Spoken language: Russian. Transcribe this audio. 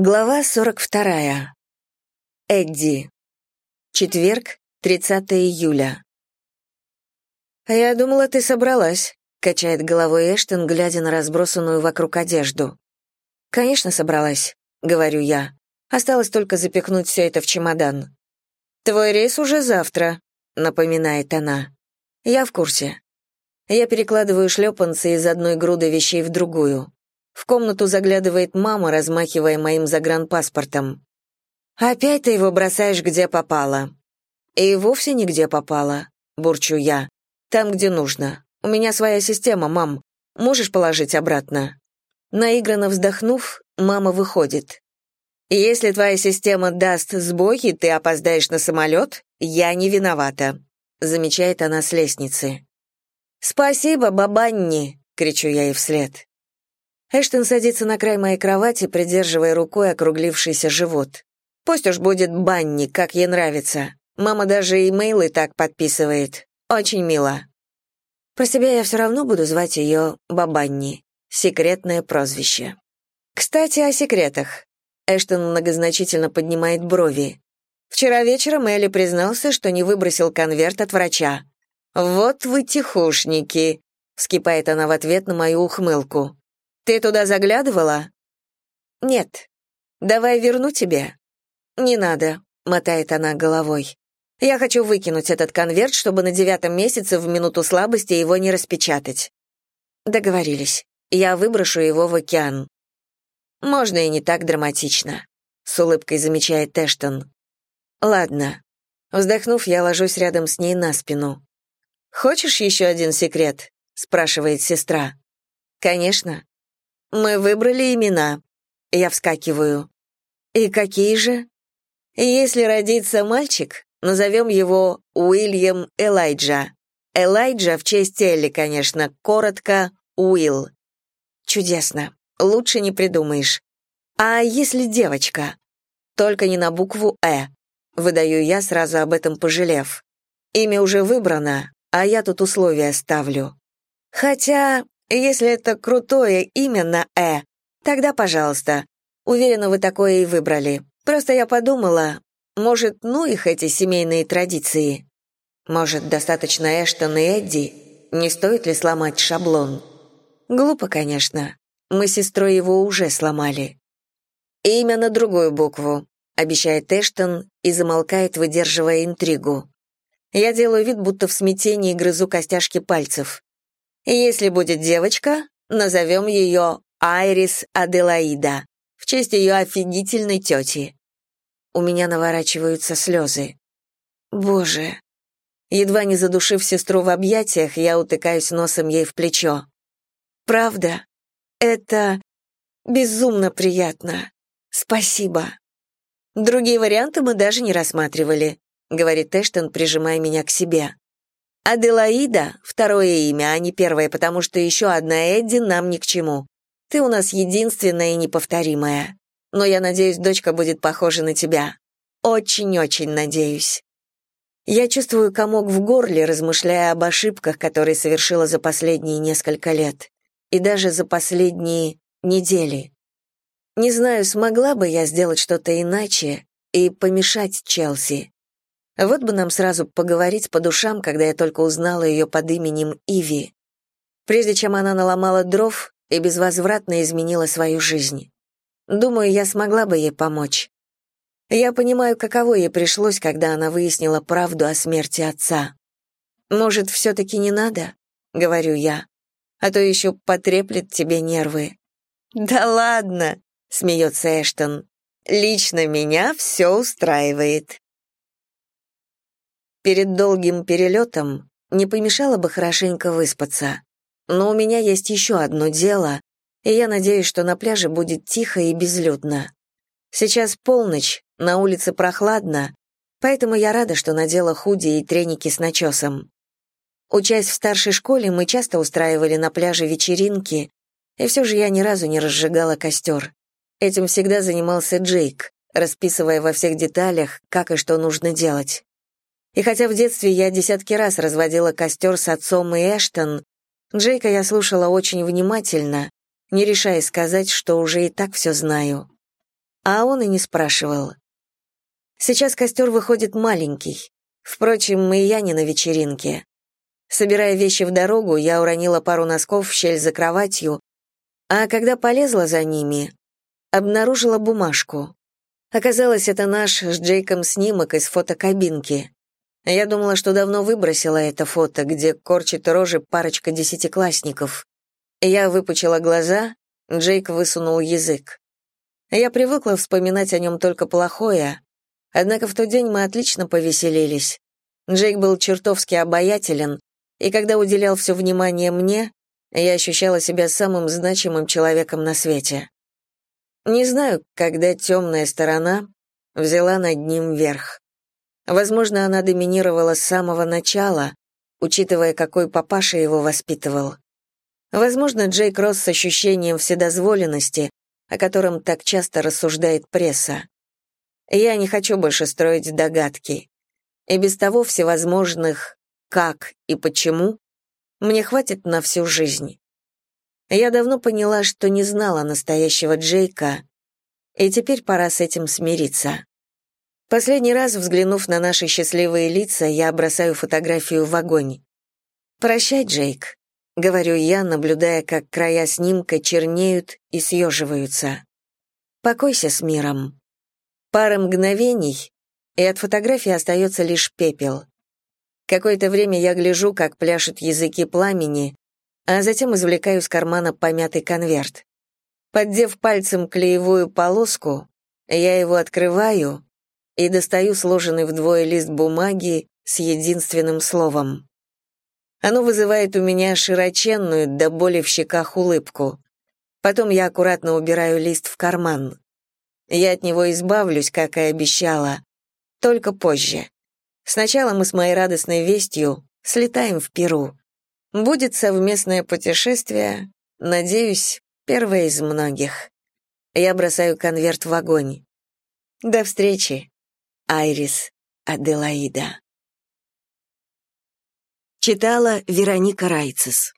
Глава 42. Эдди. Четверг, 30 июля. «А я думала, ты собралась», — качает головой Эштон, глядя на разбросанную вокруг одежду. «Конечно, собралась», — говорю я. «Осталось только запихнуть все это в чемодан». «Твой рейс уже завтра», — напоминает она. «Я в курсе». Я перекладываю шлепанцы из одной груды вещей в другую. В комнату заглядывает мама, размахивая моим загранпаспортом. «Опять ты его бросаешь, где попало». «И вовсе нигде попало», — бурчу я. «Там, где нужно. У меня своя система, мам. Можешь положить обратно?» Наигранно вздохнув, мама выходит. «Если твоя система даст сбой, и ты опоздаешь на самолет, я не виновата», — замечает она с лестницы. «Спасибо, бабанни!» — кричу я ей вслед. Эштон садится на край моей кровати, придерживая рукой округлившийся живот. Пусть уж будет Банни, как ей нравится. Мама даже имейлы так подписывает. Очень мило. Про себя я все равно буду звать ее Бабанни. Секретное прозвище. Кстати, о секретах. Эштон многозначительно поднимает брови. Вчера вечером Элли признался, что не выбросил конверт от врача. «Вот вы тихушники», — вскипает она в ответ на мою ухмылку. Ты туда заглядывала? Нет. Давай верну тебе. Не надо, мотает она головой. Я хочу выкинуть этот конверт, чтобы на девятом месяце в минуту слабости его не распечатать. Договорились. Я выброшу его в океан. Можно и не так драматично, с улыбкой замечает Тэштон. Ладно. Вздохнув, я ложусь рядом с ней на спину. Хочешь еще один секрет? спрашивает сестра. Конечно. Мы выбрали имена. Я вскакиваю. И какие же? Если родится мальчик, назовем его Уильям Элайджа. Элайджа в честь Элли, конечно, коротко Уилл. Чудесно. Лучше не придумаешь. А если девочка? Только не на букву «э». Выдаю я, сразу об этом пожалев. Имя уже выбрано, а я тут условия ставлю. Хотя если это крутое имя на «э», тогда пожалуйста. Уверена, вы такое и выбрали. Просто я подумала, может, ну их эти семейные традиции? Может, достаточно Эштон и Эдди? Не стоит ли сломать шаблон? Глупо, конечно. Мы с сестрой его уже сломали. Имя на другую букву, обещает Эштон и замолкает, выдерживая интригу. Я делаю вид, будто в смятении грызу костяшки пальцев. Если будет девочка, назовем ее Айрис Аделаида, в честь ее офигительной тети. У меня наворачиваются слезы. Боже. Едва не задушив сестру в объятиях, я утыкаюсь носом ей в плечо. Правда, это безумно приятно. Спасибо. Другие варианты мы даже не рассматривали, говорит Эштон, прижимая меня к себе. Аделаида — второе имя, а не первое, потому что еще одна Эдди нам ни к чему. Ты у нас единственная и неповторимая. Но я надеюсь, дочка будет похожа на тебя. Очень-очень надеюсь. Я чувствую комок в горле, размышляя об ошибках, которые совершила за последние несколько лет. И даже за последние недели. Не знаю, смогла бы я сделать что-то иначе и помешать Челси. Вот бы нам сразу поговорить по душам, когда я только узнала ее под именем Иви. Прежде чем она наломала дров и безвозвратно изменила свою жизнь. Думаю, я смогла бы ей помочь. Я понимаю, каково ей пришлось, когда она выяснила правду о смерти отца. «Может, все-таки не надо?» — говорю я. «А то еще потреплет тебе нервы». «Да ладно!» — смеется Эштон. «Лично меня все устраивает». Перед долгим перелетом не помешало бы хорошенько выспаться. Но у меня есть еще одно дело, и я надеюсь, что на пляже будет тихо и безлюдно. Сейчас полночь, на улице прохладно, поэтому я рада, что надела худи и треники с начесом. Учась в старшей школе, мы часто устраивали на пляже вечеринки, и все же я ни разу не разжигала костер. Этим всегда занимался Джейк, расписывая во всех деталях, как и что нужно делать. И хотя в детстве я десятки раз разводила костер с отцом и Эштон, Джейка я слушала очень внимательно, не решая сказать, что уже и так все знаю. а он и не спрашивал. Сейчас костер выходит маленький. Впрочем, и я не на вечеринке. Собирая вещи в дорогу, я уронила пару носков в щель за кроватью, а когда полезла за ними, обнаружила бумажку. Оказалось, это наш с Джейком снимок из фотокабинки. Я думала, что давно выбросила это фото, где корчит рожи парочка десятиклассников. Я выпучила глаза, Джейк высунул язык. Я привыкла вспоминать о нем только плохое, однако в тот день мы отлично повеселились. Джейк был чертовски обаятелен, и когда уделял все внимание мне, я ощущала себя самым значимым человеком на свете. Не знаю, когда темная сторона взяла над ним верх. Возможно, она доминировала с самого начала, учитывая, какой папаша его воспитывал. Возможно, Джейк рос с ощущением вседозволенности, о котором так часто рассуждает пресса. Я не хочу больше строить догадки. И без того всевозможных «как» и «почему» мне хватит на всю жизнь. Я давно поняла, что не знала настоящего Джейка, и теперь пора с этим смириться. Последний раз, взглянув на наши счастливые лица, я бросаю фотографию в огонь. «Прощай, Джейк», — говорю я, наблюдая, как края снимка чернеют и съеживаются. «Покойся с миром». Пара мгновений, и от фотографии остается лишь пепел. Какое-то время я гляжу, как пляшут языки пламени, а затем извлекаю из кармана помятый конверт. Поддев пальцем клеевую полоску, я его открываю и достаю сложенный вдвое лист бумаги с единственным словом. Оно вызывает у меня широченную до боли в щеках улыбку. Потом я аккуратно убираю лист в карман. Я от него избавлюсь, как и обещала, только позже. Сначала мы с моей радостной вестью слетаем в Перу. Будет совместное путешествие, надеюсь, первое из многих. Я бросаю конверт в огонь. До встречи, Айрис Аделаида. Читала Вероника Райцес.